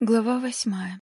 Глава восьмая.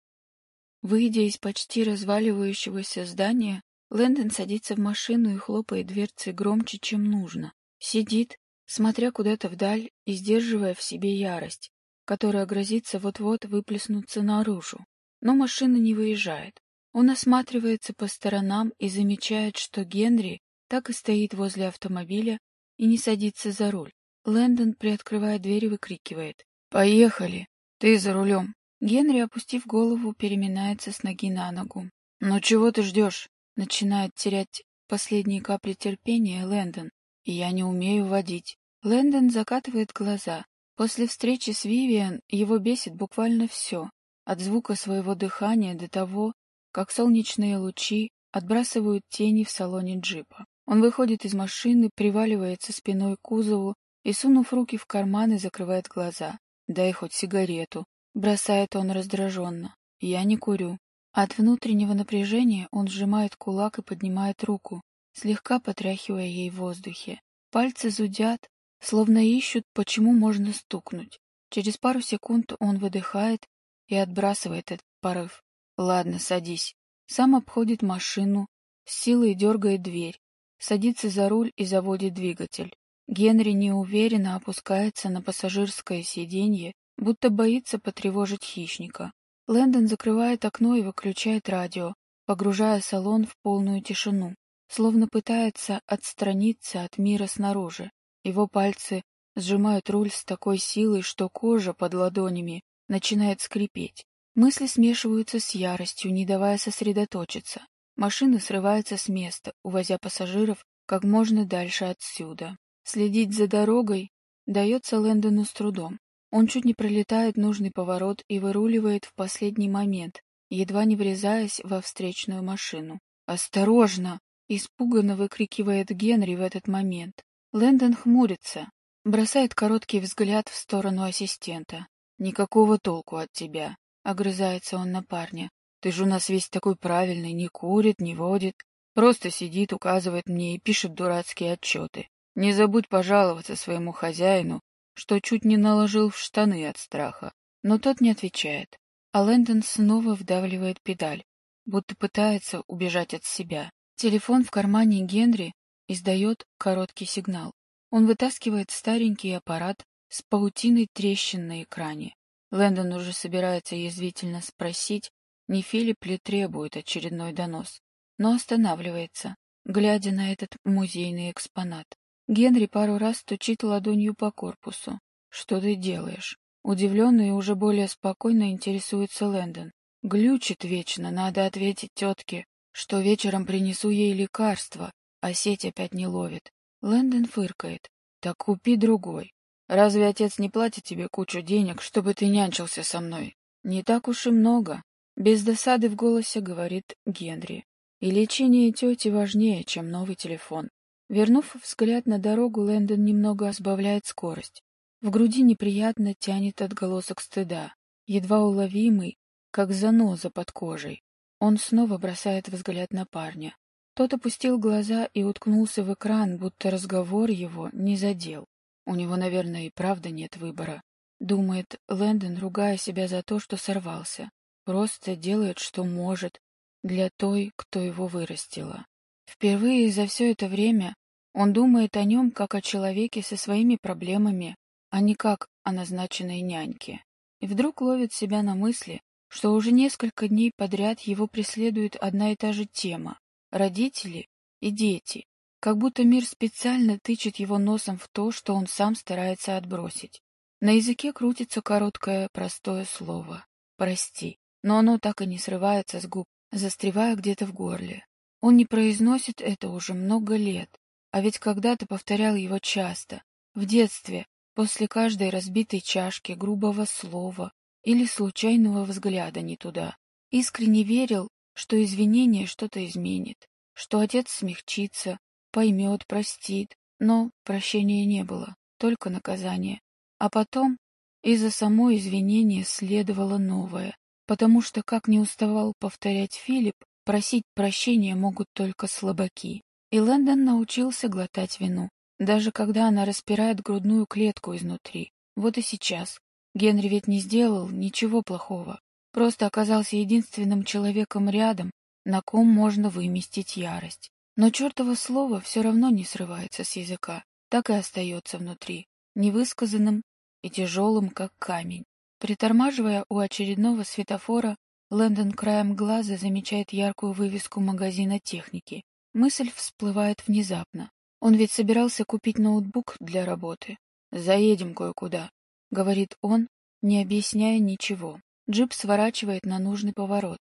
Выйдя из почти разваливающегося здания, Лэндон садится в машину и хлопает дверцей громче, чем нужно. Сидит, смотря куда-то вдаль и сдерживая в себе ярость, которая грозится вот-вот выплеснуться наружу. Но машина не выезжает. Он осматривается по сторонам и замечает, что Генри так и стоит возле автомобиля и не садится за руль. Лэндон приоткрывает дверь выкрикивает. «Поехали! Ты за рулем!» Генри, опустив голову, переминается с ноги на ногу. «Ну чего ты ждешь?» Начинает терять последние капли терпения Лэндон. «И я не умею водить». Лэндон закатывает глаза. После встречи с Вивиан его бесит буквально все. От звука своего дыхания до того, как солнечные лучи отбрасывают тени в салоне джипа. Он выходит из машины, приваливается спиной к кузову и, сунув руки в карманы, закрывает глаза. «Дай хоть сигарету», Бросает он раздраженно. Я не курю. От внутреннего напряжения он сжимает кулак и поднимает руку, слегка потряхивая ей в воздухе. Пальцы зудят, словно ищут, почему можно стукнуть. Через пару секунд он выдыхает и отбрасывает этот порыв. «Ладно, садись». Сам обходит машину, с силой дергает дверь, садится за руль и заводит двигатель. Генри неуверенно опускается на пассажирское сиденье будто боится потревожить хищника. Лэндон закрывает окно и выключает радио, погружая салон в полную тишину, словно пытается отстраниться от мира снаружи. Его пальцы сжимают руль с такой силой, что кожа под ладонями начинает скрипеть. Мысли смешиваются с яростью, не давая сосредоточиться. Машина срывается с места, увозя пассажиров как можно дальше отсюда. Следить за дорогой дается Лэндону с трудом. Он чуть не пролетает нужный поворот и выруливает в последний момент, едва не врезаясь во встречную машину. «Осторожно!» — испуганно выкрикивает Генри в этот момент. Лэндон хмурится, бросает короткий взгляд в сторону ассистента. «Никакого толку от тебя», — огрызается он на парня. «Ты же у нас весь такой правильный, не курит, не водит, просто сидит, указывает мне и пишет дурацкие отчеты. Не забудь пожаловаться своему хозяину, что чуть не наложил в штаны от страха. Но тот не отвечает, а Лэндон снова вдавливает педаль, будто пытается убежать от себя. Телефон в кармане Генри издает короткий сигнал. Он вытаскивает старенький аппарат с паутиной трещин на экране. Лэндон уже собирается язвительно спросить, не Филипп ли требует очередной донос, но останавливается, глядя на этот музейный экспонат. Генри пару раз стучит ладонью по корпусу. «Что ты делаешь?» Удивленный и уже более спокойно интересуется Лэндон. «Глючит вечно, надо ответить тетке, что вечером принесу ей лекарство, а сеть опять не ловит». Лэндон фыркает. «Так купи другой. Разве отец не платит тебе кучу денег, чтобы ты нянчился со мной?» «Не так уж и много», — без досады в голосе говорит Генри. «И лечение тети важнее, чем новый телефон». Вернув взгляд на дорогу, Лэндон немного сбавляет скорость. В груди неприятно тянет отголосок стыда, едва уловимый, как заноза под кожей. Он снова бросает взгляд на парня. Тот опустил глаза и уткнулся в экран, будто разговор его не задел. У него, наверное, и правда нет выбора. Думает Лэндон, ругая себя за то, что сорвался. Просто делает, что может, для той, кто его вырастила. Впервые за все это время он думает о нем как о человеке со своими проблемами, а не как о назначенной няньке. И вдруг ловит себя на мысли, что уже несколько дней подряд его преследует одна и та же тема — родители и дети, как будто мир специально тычет его носом в то, что он сам старается отбросить. На языке крутится короткое простое слово «прости», но оно так и не срывается с губ, застревая где-то в горле. Он не произносит это уже много лет, а ведь когда-то повторял его часто, в детстве, после каждой разбитой чашки, грубого слова или случайного взгляда не туда. Искренне верил, что извинение что-то изменит, что отец смягчится, поймет, простит, но прощения не было, только наказание. А потом из-за самой извинения следовало новое, потому что, как не уставал повторять Филипп, Просить прощения могут только слабаки. И Лэндон научился глотать вину, даже когда она распирает грудную клетку изнутри. Вот и сейчас. Генри ведь не сделал ничего плохого. Просто оказался единственным человеком рядом, на ком можно выместить ярость. Но чертово слово все равно не срывается с языка, так и остается внутри, невысказанным и тяжелым, как камень. Притормаживая у очередного светофора, Лэндон краем глаза замечает яркую вывеску магазина техники. Мысль всплывает внезапно. Он ведь собирался купить ноутбук для работы. «Заедем кое-куда», — говорит он, не объясняя ничего. Джип сворачивает на нужный поворот.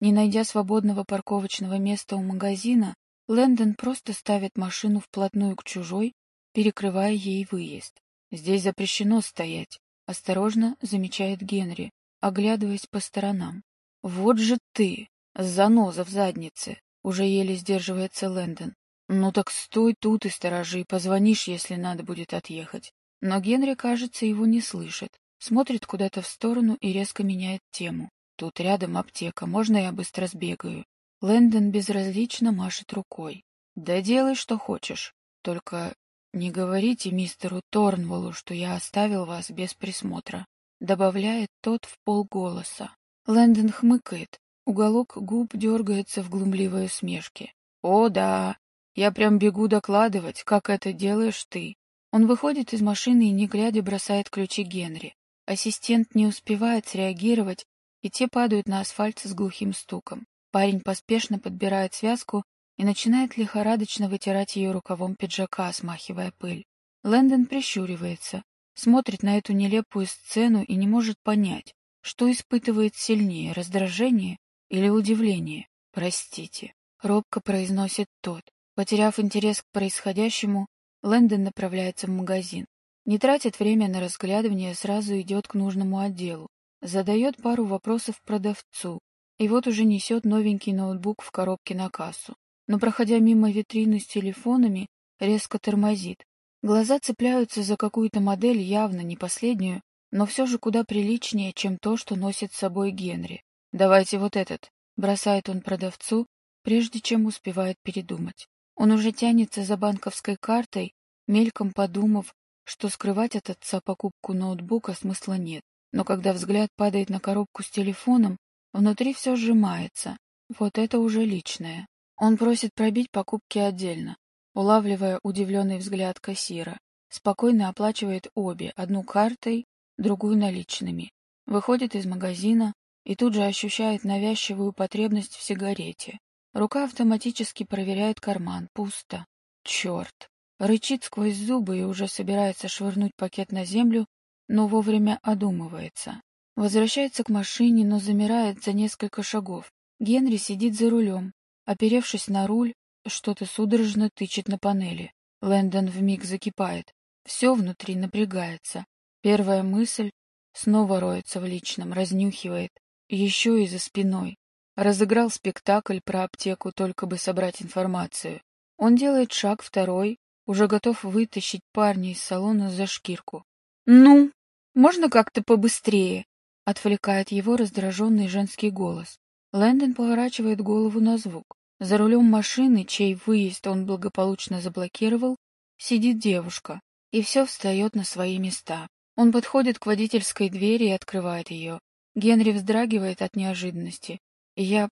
Не найдя свободного парковочного места у магазина, Лэндон просто ставит машину вплотную к чужой, перекрывая ей выезд. «Здесь запрещено стоять», — осторожно замечает Генри, оглядываясь по сторонам. «Вот же ты! Заноза в заднице!» — уже еле сдерживается Лэндон. «Ну так стой тут и сторожи, позвонишь, если надо будет отъехать». Но Генри, кажется, его не слышит. Смотрит куда-то в сторону и резко меняет тему. Тут рядом аптека, можно я быстро сбегаю? Лэндон безразлично машет рукой. Да делай, что хочешь. Только не говорите мистеру Торнволу, что я оставил вас без присмотра. Добавляет тот в полголоса. Лэндон хмыкает. Уголок губ дергается в глумливой усмешке. О, да, я прям бегу докладывать, как это делаешь ты. Он выходит из машины и, не глядя, бросает ключи Генри. Ассистент не успевает среагировать, и те падают на асфальт с глухим стуком. Парень поспешно подбирает связку и начинает лихорадочно вытирать ее рукавом пиджака, смахивая пыль. Лэндон прищуривается, смотрит на эту нелепую сцену и не может понять, что испытывает сильнее, раздражение или удивление. «Простите», — робко произносит тот. Потеряв интерес к происходящему, Лэндон направляется в магазин. Не тратит время на разглядывание, сразу идет к нужному отделу. Задает пару вопросов продавцу. И вот уже несет новенький ноутбук в коробке на кассу. Но, проходя мимо витрины с телефонами, резко тормозит. Глаза цепляются за какую-то модель, явно не последнюю, но все же куда приличнее, чем то, что носит с собой Генри. «Давайте вот этот», — бросает он продавцу, прежде чем успевает передумать. Он уже тянется за банковской картой, мельком подумав, что скрывать от отца покупку ноутбука смысла нет. Но когда взгляд падает на коробку с телефоном, внутри все сжимается. Вот это уже личное. Он просит пробить покупки отдельно, улавливая удивленный взгляд кассира. Спокойно оплачивает обе, одну картой, другую наличными. Выходит из магазина и тут же ощущает навязчивую потребность в сигарете. Рука автоматически проверяет карман. Пусто. Черт. Рычит сквозь зубы и уже собирается швырнуть пакет на землю, но вовремя одумывается. Возвращается к машине, но замирает за несколько шагов. Генри сидит за рулем. Оперевшись на руль, что-то судорожно тычет на панели. Лэндон вмиг закипает. Все внутри напрягается. Первая мысль снова роется в личном, разнюхивает. Еще и за спиной. Разыграл спектакль про аптеку, только бы собрать информацию. Он делает шаг второй, уже готов вытащить парня из салона за шкирку. «Ну, можно как-то побыстрее?» — отвлекает его раздраженный женский голос. Лэндон поворачивает голову на звук. За рулем машины, чей выезд он благополучно заблокировал, сидит девушка, и все встает на свои места. Он подходит к водительской двери и открывает ее. Генри вздрагивает от неожиданности. «Я...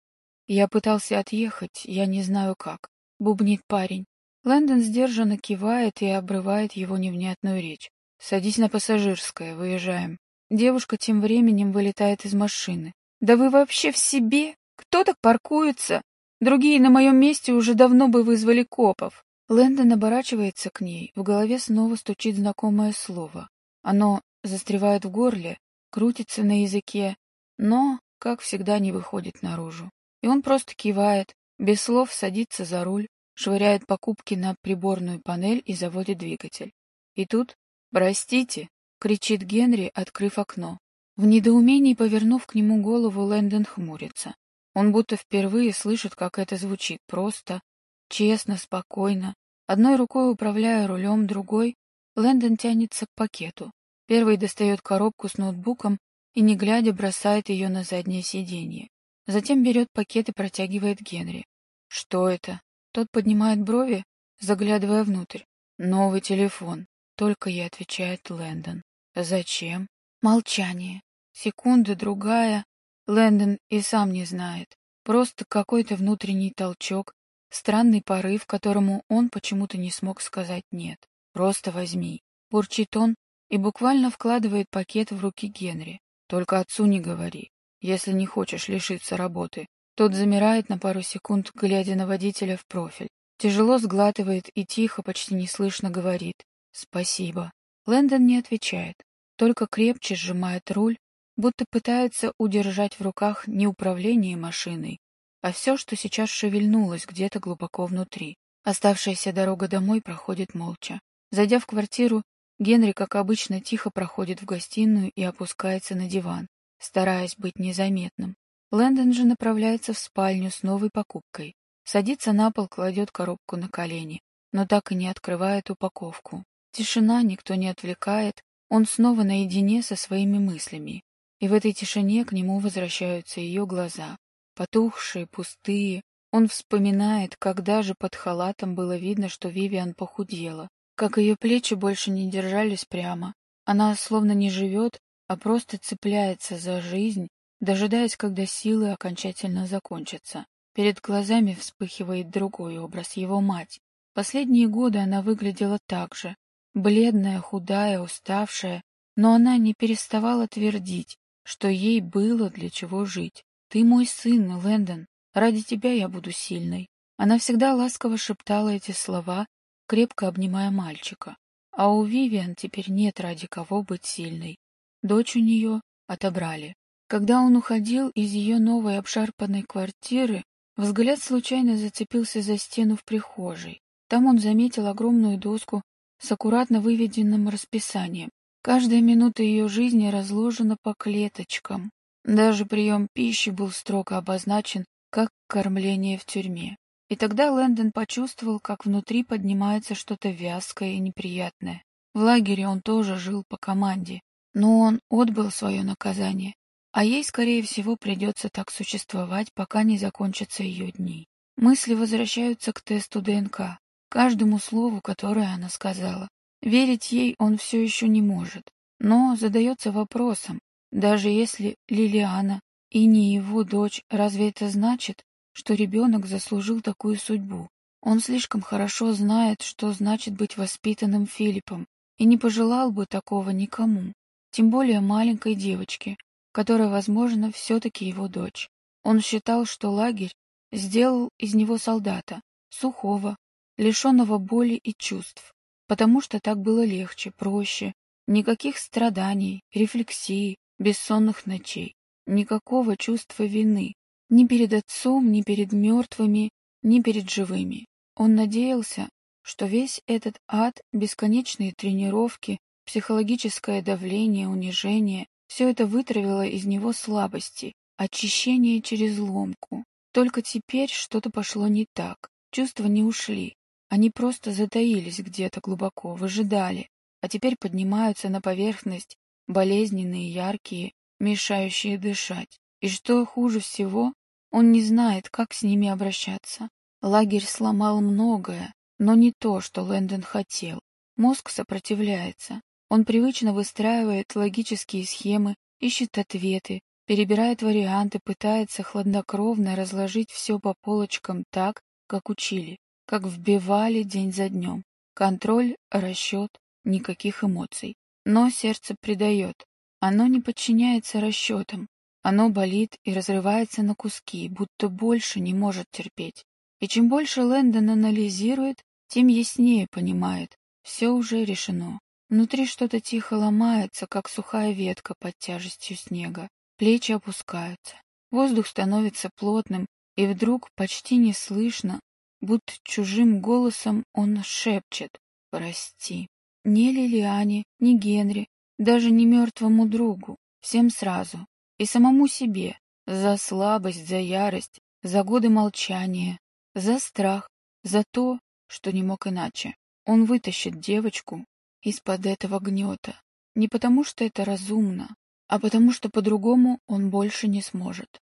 я пытался отъехать, я не знаю как», — бубнит парень. Лэндон сдержанно кивает и обрывает его невнятную речь. «Садись на пассажирское, выезжаем». Девушка тем временем вылетает из машины. «Да вы вообще в себе? Кто так паркуется? Другие на моем месте уже давно бы вызвали копов». Лэндон оборачивается к ней, в голове снова стучит знакомое слово. Оно застревает в горле, крутится на языке, но, как всегда, не выходит наружу. И он просто кивает, без слов садится за руль, швыряет покупки на приборную панель и заводит двигатель. И тут «Простите!» — кричит Генри, открыв окно. В недоумении, повернув к нему голову, Лэндон хмурится. Он будто впервые слышит, как это звучит, просто, честно, спокойно. Одной рукой управляя рулем, другой Лэндон тянется к пакету. Первый достает коробку с ноутбуком и, не глядя, бросает ее на заднее сиденье. Затем берет пакет и протягивает Генри. «Что это?» Тот поднимает брови, заглядывая внутрь. «Новый телефон», — только и отвечает Лэндон. «Зачем?» Молчание. Секунда, другая. Лэндон и сам не знает. Просто какой-то внутренний толчок, странный порыв, которому он почему-то не смог сказать «нет». «Просто возьми». Бурчит он и буквально вкладывает пакет в руки Генри. «Только отцу не говори, если не хочешь лишиться работы». Тот замирает на пару секунд, глядя на водителя в профиль. Тяжело сглатывает и тихо, почти неслышно говорит «Спасибо». Лэндон не отвечает, только крепче сжимает руль, будто пытается удержать в руках не управление машиной, а все, что сейчас шевельнулось где-то глубоко внутри. Оставшаяся дорога домой проходит молча. Зайдя в квартиру, Генри, как обычно, тихо проходит в гостиную и опускается на диван, стараясь быть незаметным. Лэндон же направляется в спальню с новой покупкой. Садится на пол, кладет коробку на колени, но так и не открывает упаковку. Тишина, никто не отвлекает, он снова наедине со своими мыслями. И в этой тишине к нему возвращаются ее глаза. Потухшие, пустые. Он вспоминает, когда же под халатом было видно, что Вивиан похудела. Как ее плечи больше не держались прямо. Она словно не живет, а просто цепляется за жизнь, дожидаясь, когда силы окончательно закончатся. Перед глазами вспыхивает другой образ, его мать. Последние годы она выглядела так же, бледная, худая, уставшая, но она не переставала твердить, что ей было для чего жить. «Ты мой сын, Лэндон, ради тебя я буду сильной». Она всегда ласково шептала эти слова, крепко обнимая мальчика. А у Вивиан теперь нет ради кого быть сильной. Дочь у нее отобрали. Когда он уходил из ее новой обшарпанной квартиры, взгляд случайно зацепился за стену в прихожей. Там он заметил огромную доску с аккуратно выведенным расписанием. Каждая минута ее жизни разложена по клеточкам. Даже прием пищи был строго обозначен как кормление в тюрьме. И тогда Лэндон почувствовал, как внутри поднимается что-то вязкое и неприятное. В лагере он тоже жил по команде, но он отбыл свое наказание, а ей, скорее всего, придется так существовать, пока не закончатся ее дни. Мысли возвращаются к тесту ДНК каждому слову, которое она сказала. Верить ей он все еще не может, но задается вопросом, даже если Лилиана и не его дочь, разве это значит, что ребенок заслужил такую судьбу? Он слишком хорошо знает, что значит быть воспитанным Филиппом, и не пожелал бы такого никому, тем более маленькой девочке, которая, возможно, все-таки его дочь. Он считал, что лагерь сделал из него солдата, сухого, лишенного боли и чувств, потому что так было легче, проще, никаких страданий, рефлексий, бессонных ночей, никакого чувства вины, ни перед отцом, ни перед мертвыми, ни перед живыми. Он надеялся, что весь этот ад, бесконечные тренировки, психологическое давление, унижение, все это вытравило из него слабости, очищение через ломку. Только теперь что-то пошло не так, чувства не ушли, они просто затаились где-то глубоко, выжидали, а теперь поднимаются на поверхность, болезненные, яркие, мешающие дышать. И что хуже всего, он не знает, как с ними обращаться. Лагерь сломал многое, но не то, что Лэндон хотел. Мозг сопротивляется. Он привычно выстраивает логические схемы, ищет ответы, перебирает варианты, пытается хладнокровно разложить все по полочкам так, как учили как вбивали день за днем. Контроль, расчет, никаких эмоций. Но сердце предает. Оно не подчиняется расчетам. Оно болит и разрывается на куски, будто больше не может терпеть. И чем больше Лэндон анализирует, тем яснее понимает. Все уже решено. Внутри что-то тихо ломается, как сухая ветка под тяжестью снега. Плечи опускаются. Воздух становится плотным, и вдруг почти не слышно, будто чужим голосом он шепчет «Прости». Не Лилиане, ни Генри, даже не мертвому другу, всем сразу. И самому себе, за слабость, за ярость, за годы молчания, за страх, за то, что не мог иначе. Он вытащит девочку из-под этого гнета. Не потому, что это разумно, а потому, что по-другому он больше не сможет.